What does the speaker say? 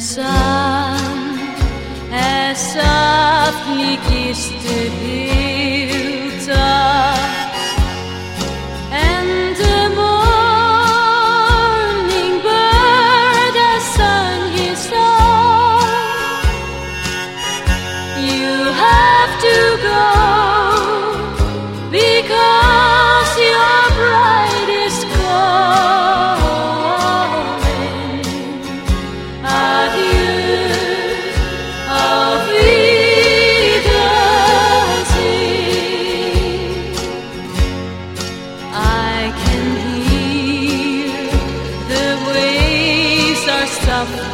sun has softly kissed the hilltop, enough.